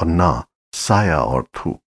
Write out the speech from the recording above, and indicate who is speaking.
Speaker 1: और ना साया और थूक